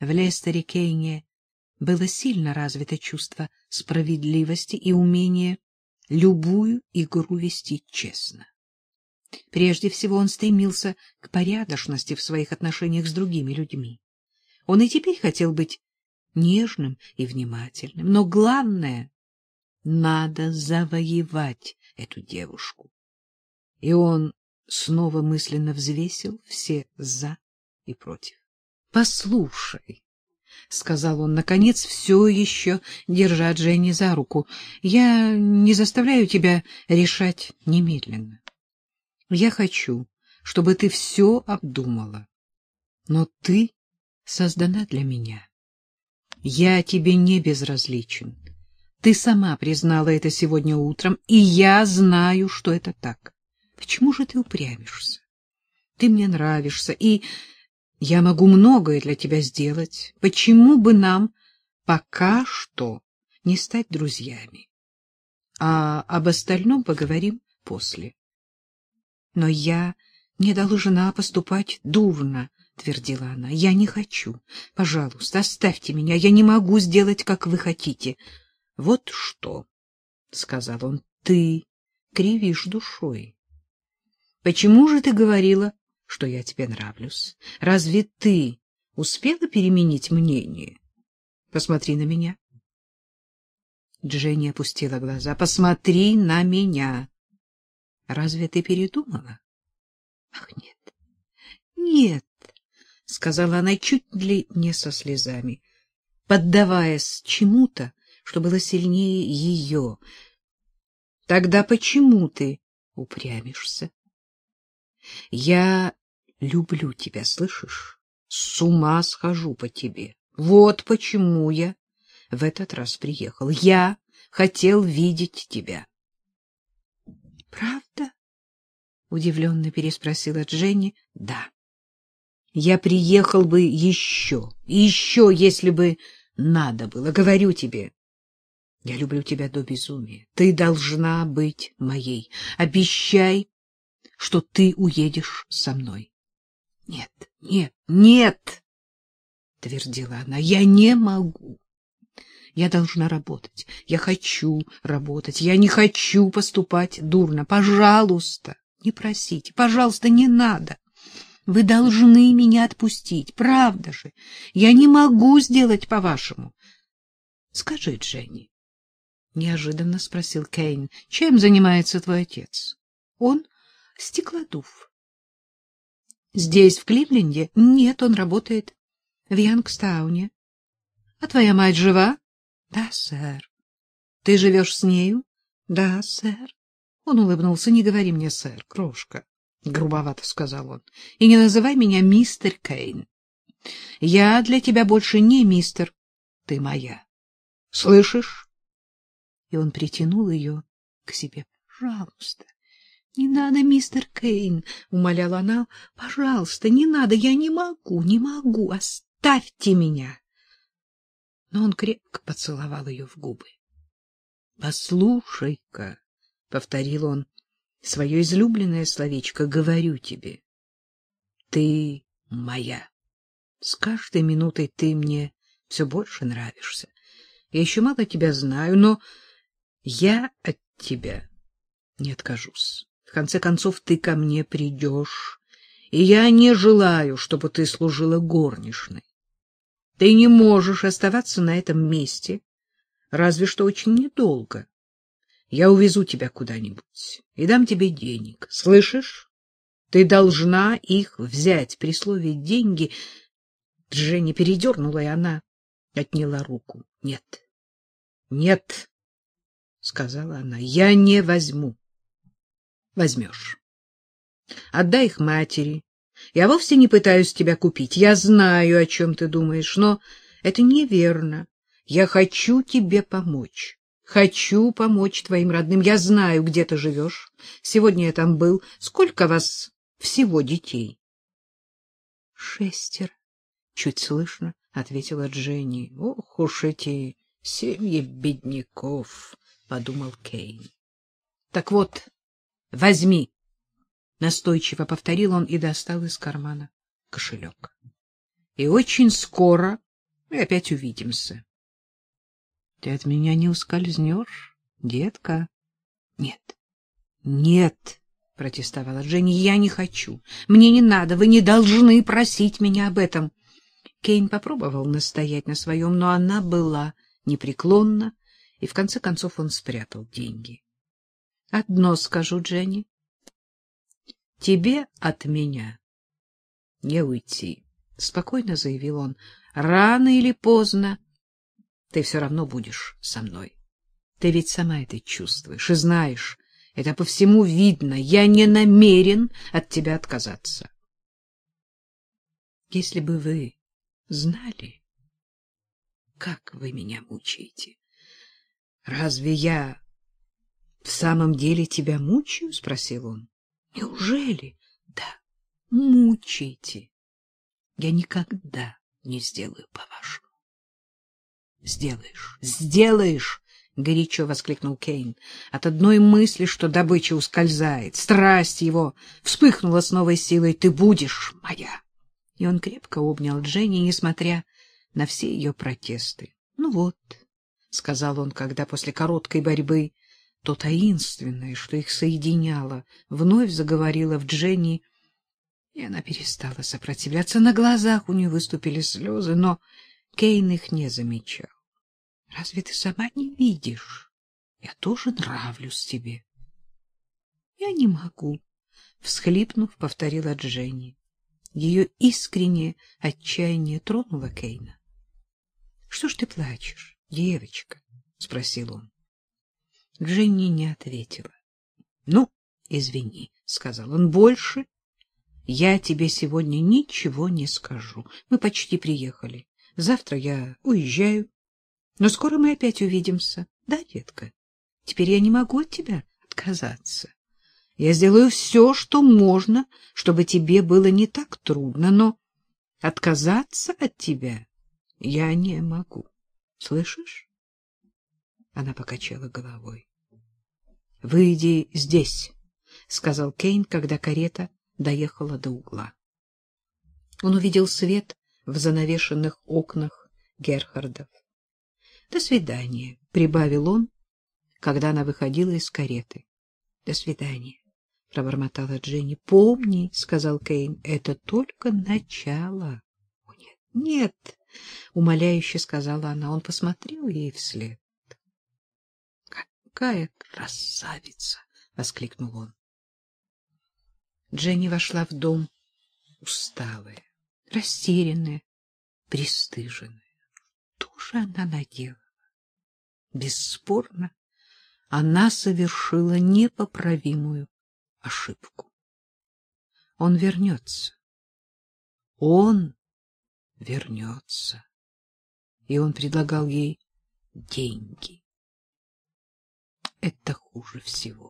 В Лестере Кейне было сильно развито чувство справедливости и умение любую игру вести честно. Прежде всего он стремился к порядочности в своих отношениях с другими людьми. Он и теперь хотел быть нежным и внимательным, но главное — надо завоевать эту девушку. И он снова мысленно взвесил все «за» и «против». — Послушай, — сказал он, наконец, все еще держа Дженни за руку, — я не заставляю тебя решать немедленно. Я хочу, чтобы ты все обдумала. Но ты создана для меня. Я тебе не безразличен. Ты сама признала это сегодня утром, и я знаю, что это так. Почему же ты упрямишься? Ты мне нравишься, и я могу многое для тебя сделать. Почему бы нам пока что не стать друзьями? А об остальном поговорим после. Но я не должна поступать дурно, твердила она. Я не хочу. Пожалуйста, оставьте меня. Я не могу сделать, как вы хотите. Вот что, сказал он. Ты кривишь душой. Почему же ты говорила, что я тебе нравлюсь? Разве ты успела переменить мнение? Посмотри на меня. Дженни опустила глаза. Посмотри на меня. Разве ты передумала? Ах, нет. Нет, сказала она чуть ли не со слезами, поддаваясь чему-то, что было сильнее ее. Тогда почему ты упрямишься? Я люблю тебя, слышишь? С ума схожу по тебе. Вот почему я в этот раз приехал. Я хотел видеть тебя. Правда? удивленно переспросила Дженни. Да. Я приехал бы еще, еще, если бы надо было, говорю тебе. Я люблю тебя до безумия. Ты должна быть моей. Обещай, что ты уедешь со мной. — Нет, нет, нет, — твердила она, — я не могу. Я должна работать. Я хочу работать. Я не хочу поступать дурно. Пожалуйста, не просите. Пожалуйста, не надо. Вы должны меня отпустить. Правда же. Я не могу сделать по-вашему. Скажи, Дженни, — неожиданно спросил Кейн, — чем занимается твой отец? Он стеклодув. Здесь, в Кливленде? Нет, он работает в Янгстауне. А твоя мать жива? Да, сэр. Ты живешь с нею? Да, сэр. Он улыбнулся. Не говори мне, сэр, крошка, грубовато сказал он. И не называй меня мистер Кейн. Я для тебя больше не мистер, ты моя. Слышишь? И он притянул ее к себе. Пожалуйста, — Не надо, мистер Кейн, — умоляла она. — Пожалуйста, не надо, я не могу, не могу, оставьте меня. Но он крепко поцеловал ее в губы. — Послушай-ка, — повторил он, — свое излюбленное словечко, говорю тебе. Ты моя. С каждой минутой ты мне все больше нравишься. Я еще мало тебя знаю, но я от тебя не откажусь. В конце концов, ты ко мне придешь, и я не желаю, чтобы ты служила горничной. Ты не можешь оставаться на этом месте, разве что очень недолго. Я увезу тебя куда-нибудь и дам тебе денег. Слышишь? Ты должна их взять. При слове «деньги» Дженни передернула, и она отняла руку. — Нет, нет, — сказала она, — я не возьму возьмешь. Отдай их матери. Я вовсе не пытаюсь тебя купить. Я знаю, о чем ты думаешь, но это неверно. Я хочу тебе помочь. Хочу помочь твоим родным. Я знаю, где ты живешь. Сегодня я там был. Сколько вас всего детей? — Шестеро, — чуть слышно ответила Дженни. — Ох уж эти семьи бедняков, — подумал Кейн. — Так вот, Возьми, настойчиво повторил он и достал из кармана кошелек. И очень скоро Мы опять увидимся. Ты от меня не ускользнешь, детка? Нет. Нет, протестовала Женя. Я не хочу. Мне не надо. Вы не должны просить меня об этом. Кейн попробовал настоять на своем, но она была непреклонна, и в конце концов он спрятал деньги. Одно скажу, Дженни. Тебе от меня не уйти, спокойно заявил он. Рано или поздно ты все равно будешь со мной. Ты ведь сама это чувствуешь и знаешь, это по всему видно. Я не намерен от тебя отказаться. Если бы вы знали, как вы меня мучаете. Разве я в самом деле тебя мучаю? спросил он. Неужели? Да, мучаете. Я никогда не сделаю по-вашему. Сделаешь, сделаешь, горячо воскликнул Кейн. От одной мысли, что добыча ускользает, страсть его вспыхнула с новой силой. Ты будешь моя. И он крепко обнял Дженни, несмотря на все ее протесты. Ну вот, сказал он, когда после короткой борьбы то таинственное, что их соединяло, вновь заговорило в Дженни, и она перестала сопротивляться. На глазах у нее выступили слезы, но Кейн их не замечал. — Разве ты сама не видишь? Я тоже нравлюсь тебе. — Я не могу, — всхлипнув, повторила Дженни. Ее искреннее отчаяние тронуло Кейна. — Что ж ты плачешь, девочка? — спросил он. Дженни не ответила. — Ну, извини, — сказал он, — больше я тебе сегодня ничего не скажу. Мы почти приехали. Завтра я уезжаю. Но скоро мы опять увидимся. Да, детка? Теперь я не могу от тебя отказаться. Я сделаю все, что можно, чтобы тебе было не так трудно, но отказаться от тебя я не могу. Слышишь? Она покачала головой. — Выйди здесь, — сказал Кейн, когда карета доехала до угла. Он увидел свет в занавешенных окнах Герхардов. — До свидания, — прибавил он, когда она выходила из кареты. — До свидания, — пробормотала Дженни. — Помни, — сказал Кейн, — это только начало. — нет, нет, — умоляюще сказала она. Он посмотрел ей вслед какая красавица! — воскликнул он. Дженни вошла в дом усталая, растерянная, пристыженная. Что же она наделала? Бесспорно, она совершила непоправимую ошибку. Он вернется. Он вернется. И он предлагал ей деньги это хуже всего.